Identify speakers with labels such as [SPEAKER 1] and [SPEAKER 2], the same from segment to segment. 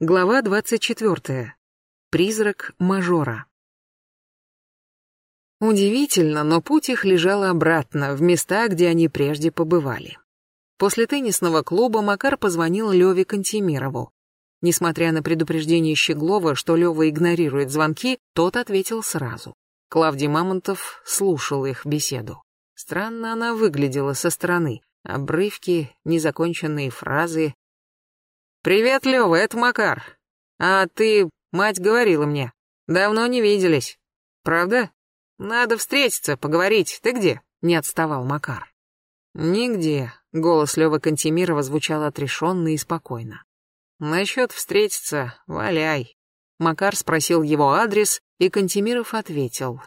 [SPEAKER 1] Глава 24. Призрак мажора. Удивительно, но путь их лежал обратно, в места, где они прежде побывали. После теннисного клуба Макар позвонил Леве Кантемирову. Несмотря на предупреждение Щеглова, что Лева игнорирует звонки, тот ответил сразу. Клавдий Мамонтов слушал их беседу. Странно она выглядела со стороны. Обрывки, незаконченные фразы, «Привет, Лёва, это Макар. А ты, мать говорила мне, давно не виделись. Правда? Надо встретиться, поговорить. Ты где?» Не отставал Макар. «Нигде», — голос Лёвы Кантемирова звучал отрешенно и спокойно. «Насчет встретиться, валяй». Макар спросил его адрес, и Кантемиров ответил.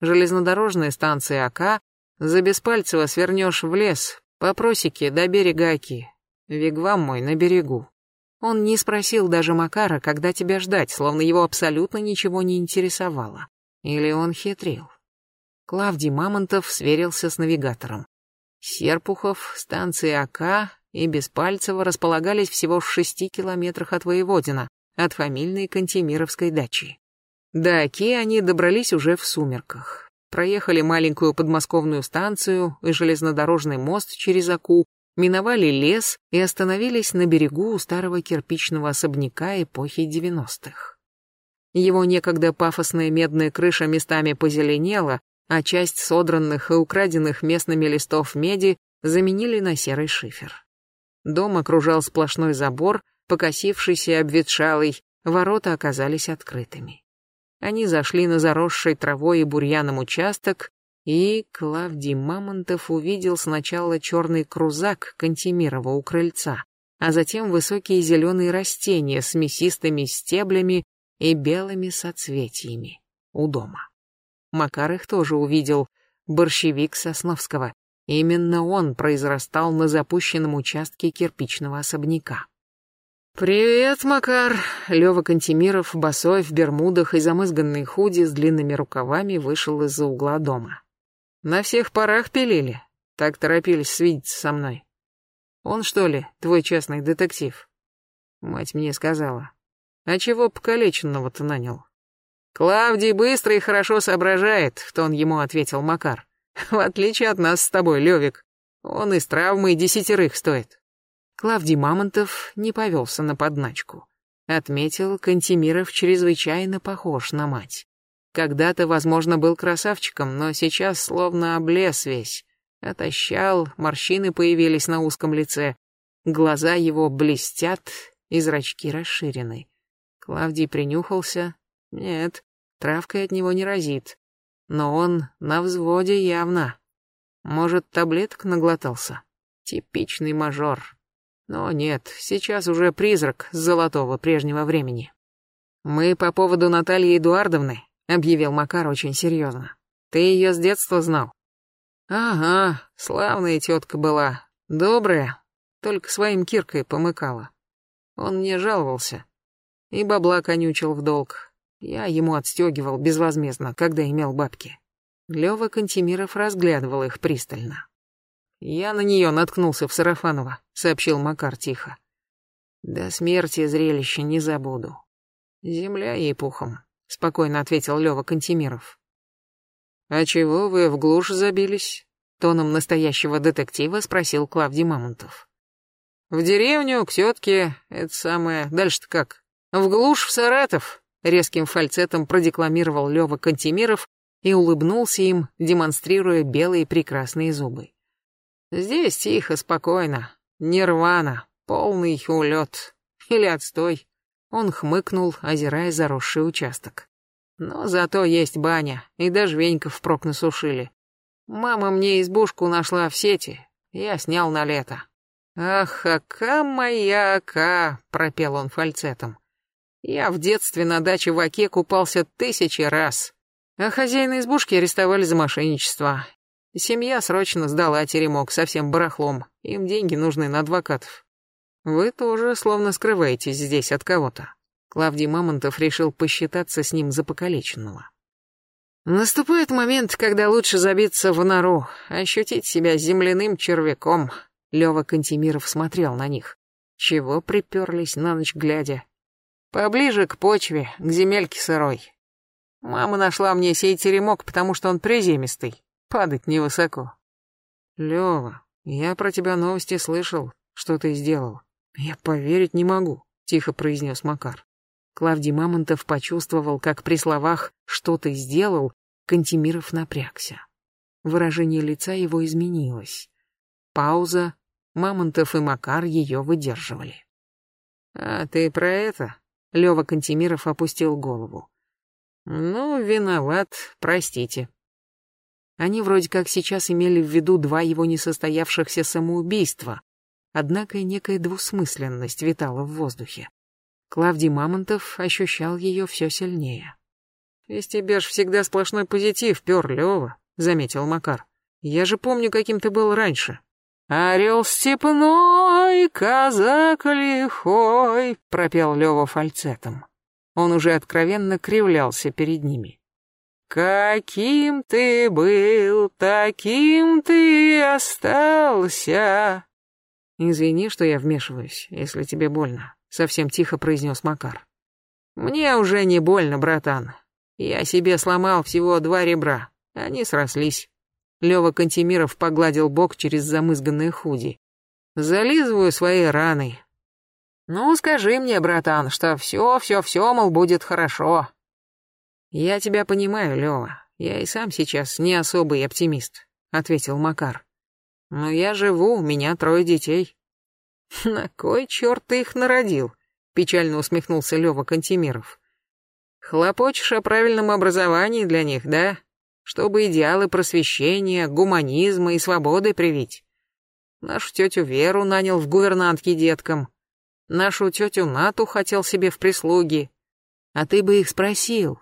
[SPEAKER 1] «Железнодорожная станция АК, за Беспальцево свернешь в лес, по просеке до берега Аки. Вигвам мой на берегу. Он не спросил даже Макара, когда тебя ждать, словно его абсолютно ничего не интересовало. Или он хитрил. Клавдий Мамонтов сверился с навигатором. Серпухов, станция АК и Беспальцево располагались всего в шести километрах от Воеводина, от фамильной Кантемировской дачи. До Оки они добрались уже в сумерках. Проехали маленькую подмосковную станцию и железнодорожный мост через Аку, миновали лес и остановились на берегу у старого кирпичного особняка эпохи девяностых. Его некогда пафосная медная крыша местами позеленела, а часть содранных и украденных местными листов меди заменили на серый шифер. Дом окружал сплошной забор, покосившийся и обветшалый, ворота оказались открытыми. Они зашли на заросший травой и бурьяном участок и Клавдий Мамонтов увидел сначала черный крузак Кантемирова у крыльца, а затем высокие зеленые растения с мясистыми стеблями и белыми соцветиями у дома. Макар их тоже увидел, борщевик Сосновского. Именно он произрастал на запущенном участке кирпичного особняка. «Привет, Макар!» Лёва Кантемиров, босой, в бермудах и замызганной худи с длинными рукавами вышел из-за угла дома. На всех парах пилили. Так торопились свидеться со мной. Он, что ли, твой частный детектив? Мать мне сказала. А чего покалеченного-то нанял? Клавдий быстро и хорошо соображает, в тон ему ответил Макар. В отличие от нас с тобой, Левик. Он из травмы десятерых стоит. Клавдий Мамонтов не повелся на подначку. Отметил, Кантемиров чрезвычайно похож на мать. Когда-то, возможно, был красавчиком, но сейчас словно облез весь. Отощал, морщины появились на узком лице. Глаза его блестят, и зрачки расширены. Клавдий принюхался. Нет, травкой от него не разит. Но он на взводе явно. Может, таблеток наглотался? Типичный мажор. Но нет, сейчас уже призрак золотого прежнего времени. Мы по поводу Натальи Эдуардовны объявил Макар очень серьезно. Ты ее с детства знал? Ага, славная тетка была, добрая, только своим киркой помыкала. Он мне жаловался и бабла конючил в долг. Я ему отстегивал безвозмездно, когда имел бабки. Лёва Кантемиров разглядывал их пристально. «Я на нее наткнулся в Сарафаново», — сообщил Макар тихо. «До смерти зрелище не забуду. Земля ей пухом. — спокойно ответил Лёва Кантемиров. «А чего вы в глушь забились?» — тоном настоящего детектива спросил Клавдий Мамонтов. «В деревню, к тетке, это самое, дальше-то как? В глушь в Саратов!» — резким фальцетом продекламировал Лёва Кантемиров и улыбнулся им, демонстрируя белые прекрасные зубы. «Здесь тихо, спокойно, нирвана, полный улет или отстой. Он хмыкнул, озирая заросший участок. Но зато есть баня, и даже венька впрок насушили. Мама мне избушку нашла в сети, я снял на лето. «Ах, ака моя ака!» — пропел он фальцетом. «Я в детстве на даче в Оке купался тысячи раз, а хозяина избушки арестовали за мошенничество. Семья срочно сдала теремок со всем барахлом, им деньги нужны на адвокатов. Вы тоже словно скрываетесь здесь от кого-то. Клавдий Мамонтов решил посчитаться с ним за покалеченного. Наступает момент, когда лучше забиться в нору, ощутить себя земляным червяком. Лёва Кантемиров смотрел на них. Чего приперлись на ночь глядя? Поближе к почве, к земельке сырой. Мама нашла мне сей теремок, потому что он приземистый, падать невысоко. Лёва, я про тебя новости слышал, что ты сделал. Я поверить не могу, тихо произнес Макар. Клавдий Мамонтов почувствовал, как при словах «что ты сделал» Кантемиров напрягся. Выражение лица его изменилось. Пауза. Мамонтов и Макар ее выдерживали. «А ты про это?» Лёва Кантемиров опустил голову. «Ну, виноват, простите». Они вроде как сейчас имели в виду два его несостоявшихся самоубийства, однако некая двусмысленность витала в воздухе. Клавдий Мамонтов ощущал ее все сильнее. «Из тебя ж всегда сплошной позитив, пёр, Лёва», — заметил Макар. «Я же помню, каким ты был раньше». «Орел степной, казак лихой», — пропел Лёва фальцетом. Он уже откровенно кривлялся перед ними. «Каким ты был, таким ты остался». «Извини, что я вмешиваюсь, если тебе больно», — совсем тихо произнес Макар. «Мне уже не больно, братан. Я себе сломал всего два ребра, они срослись. Лёва Кантемиров погладил бок через замызганные худи. Зализываю свои раны. Ну, скажи мне, братан, что все, все, все, мол, будет хорошо. Я тебя понимаю, Лёва. Я и сам сейчас не особый оптимист, ответил Макар. Но я живу, у меня трое детей. На кой черт ты их народил? Печально усмехнулся Лёва Кантемиров. Хлопочешь о правильном образовании для них, да? Чтобы идеалы просвещения, гуманизма и свободы привить. Нашу тетю Веру нанял в гувернантки деткам. Нашу тетю Нату хотел себе в прислуги. А ты бы их спросил,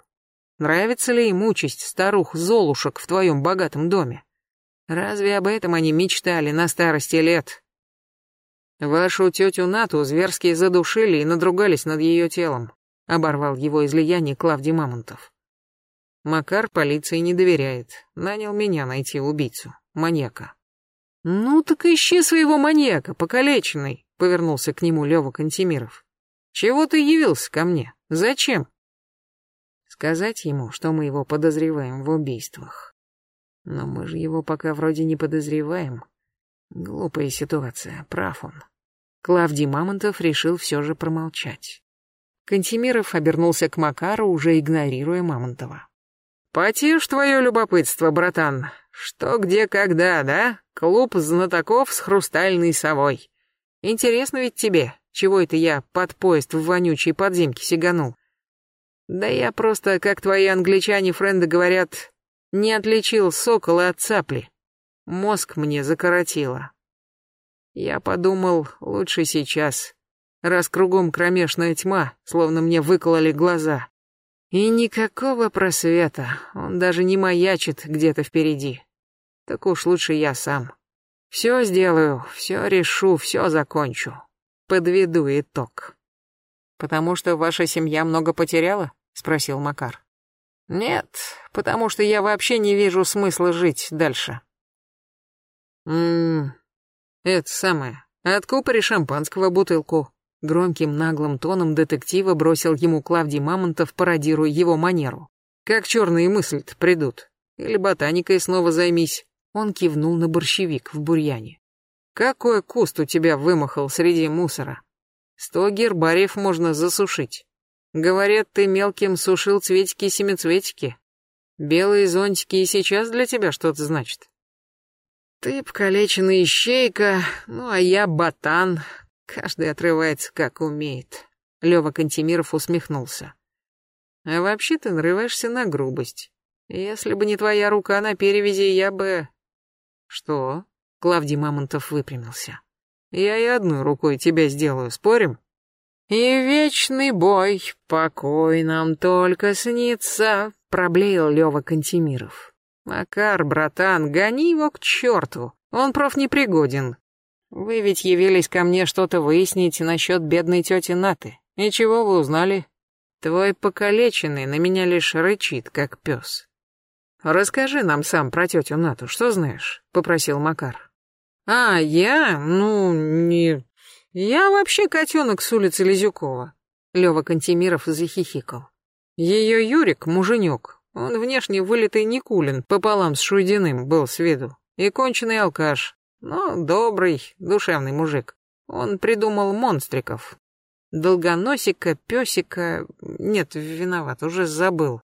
[SPEAKER 1] нравится ли им участь старух-золушек в твоем богатом доме? Разве об этом они мечтали на старости лет? Вашу тетю Нату зверски задушили и надругались над ее телом оборвал его излияние Клавдий Мамонтов. Макар полиции не доверяет. Нанял меня найти убийцу, маньяка. Ну так ищи своего маньяка, покалеченный, повернулся к нему Лёва Кантемиров. Чего ты явился ко мне? Зачем? Сказать ему, что мы его подозреваем в убийствах. Но мы же его пока вроде не подозреваем. Глупая ситуация, прав он. Клавдий Мамонтов решил все же промолчать. Кантемиров обернулся к Макару, уже игнорируя Мамонтова. «Потешь твое любопытство, братан. Что, где, когда, да? Клуб знатоков с хрустальной совой. Интересно ведь тебе, чего это я под поезд в вонючей подземке сиганул? Да я просто, как твои англичане-френды говорят, не отличил сокола от цапли. Мозг мне закоротило. Я подумал, лучше сейчас, раз кругом кромешная тьма, словно мне выкололи глаза. И никакого просвета, он даже не маячит где-то впереди. Так уж лучше я сам. Все сделаю, все решу, все закончу. Подведу итог. «Потому что ваша семья много потеряла?» — спросил Макар. «Нет, потому что я вообще не вижу смысла жить дальше». «Ммм, это самое, откупори шампанского бутылку», Громким наглым тоном детектива бросил ему Клавдий Мамонтов, пародируя его манеру. «Как черные мысли-то придут? Или ботаникой снова займись?» Он кивнул на борщевик в бурьяне. «Какой куст у тебя вымахал среди мусора? Сто гербариев можно засушить. Говорят, ты мелким сушил цветики-семицветики. Белые зонтики и сейчас для тебя что-то значит. Ты покалеченная ищейка, ну а я ботан, Каждый отрывается как умеет. Лёва Кантемиров усмехнулся. А вообще ты нарываешься на грубость. Если бы не твоя рука на перевязи, я бы... Что? Клавдий Мамонтов выпрямился. Я и одной рукой тебя сделаю, спорим? И вечный бой, покой нам только снится, проблеял Лёва Кантемиров. Макар, братан, гони его к черту. Он проф непригоден. Вы ведь явились ко мне что-то выяснить насчет бедной тети Наты. И чего вы узнали? Твой покалеченный на меня лишь рычит, как пес. Расскажи нам сам про тетю Нату, что знаешь? Попросил Макар. А, я? Ну, не... Я вообще котенок с улицы Лизюкова. Лёва Кантемиров захихикал. Ее Юрик, муженек, он внешне вылитый Никулин, пополам с Шуйдиным был с виду. И конченый алкаш, но добрый, душевный мужик. Он придумал монстриков. Долгоносика, песика... Нет, виноват, уже забыл.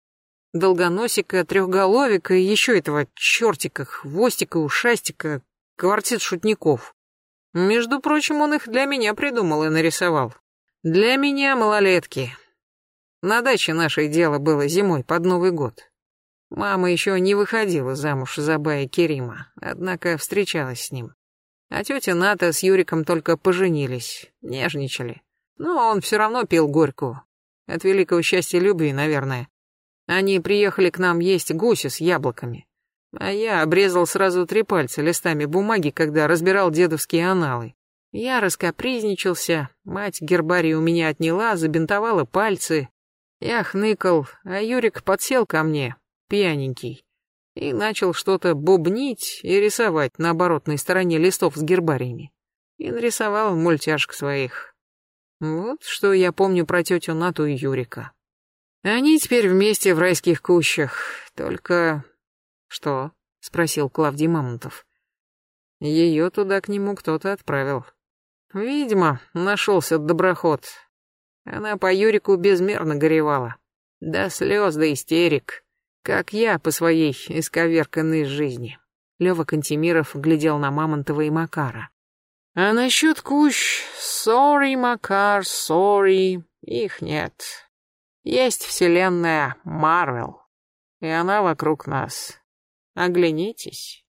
[SPEAKER 1] Долгоносика, трехголовика и еще этого чертика, хвостика, ушастика, квартет шутников. Между прочим, он их для меня придумал и нарисовал. Для меня малолетки. На даче нашей дело было зимой под Новый год. Мама еще не выходила замуж за Бая Керима, однако встречалась с ним. А тетя Ната с Юриком только поженились, нежничали. Но он все равно пил горькую. От великого счастья любви, наверное. Они приехали к нам есть гуся с яблоками. А я обрезал сразу три пальца листами бумаги, когда разбирал дедовские аналы. Я раскопризничался, мать гербарий у меня отняла, забинтовала пальцы. Я хныкал, а Юрик подсел ко мне, пьяненький, и начал что-то бубнить и рисовать на оборотной стороне листов с гербариями. И нарисовал мультяшек своих. Вот что я помню про тетю Нату и Юрика. Они теперь вместе в райских кущах, только... Что? Спросил Клавдий Мамонтов. Ее туда к нему кто-то отправил. Видимо, нашелся доброход. Она по Юрику безмерно горевала. До слез, до истерик как я по своей исковерканной жизни. Лёва Кантемиров глядел на Мамонтова и Макара. А насчет кущ, сори, Макар, сори, их нет. Есть вселенная Марвел, и она вокруг нас. Оглянитесь.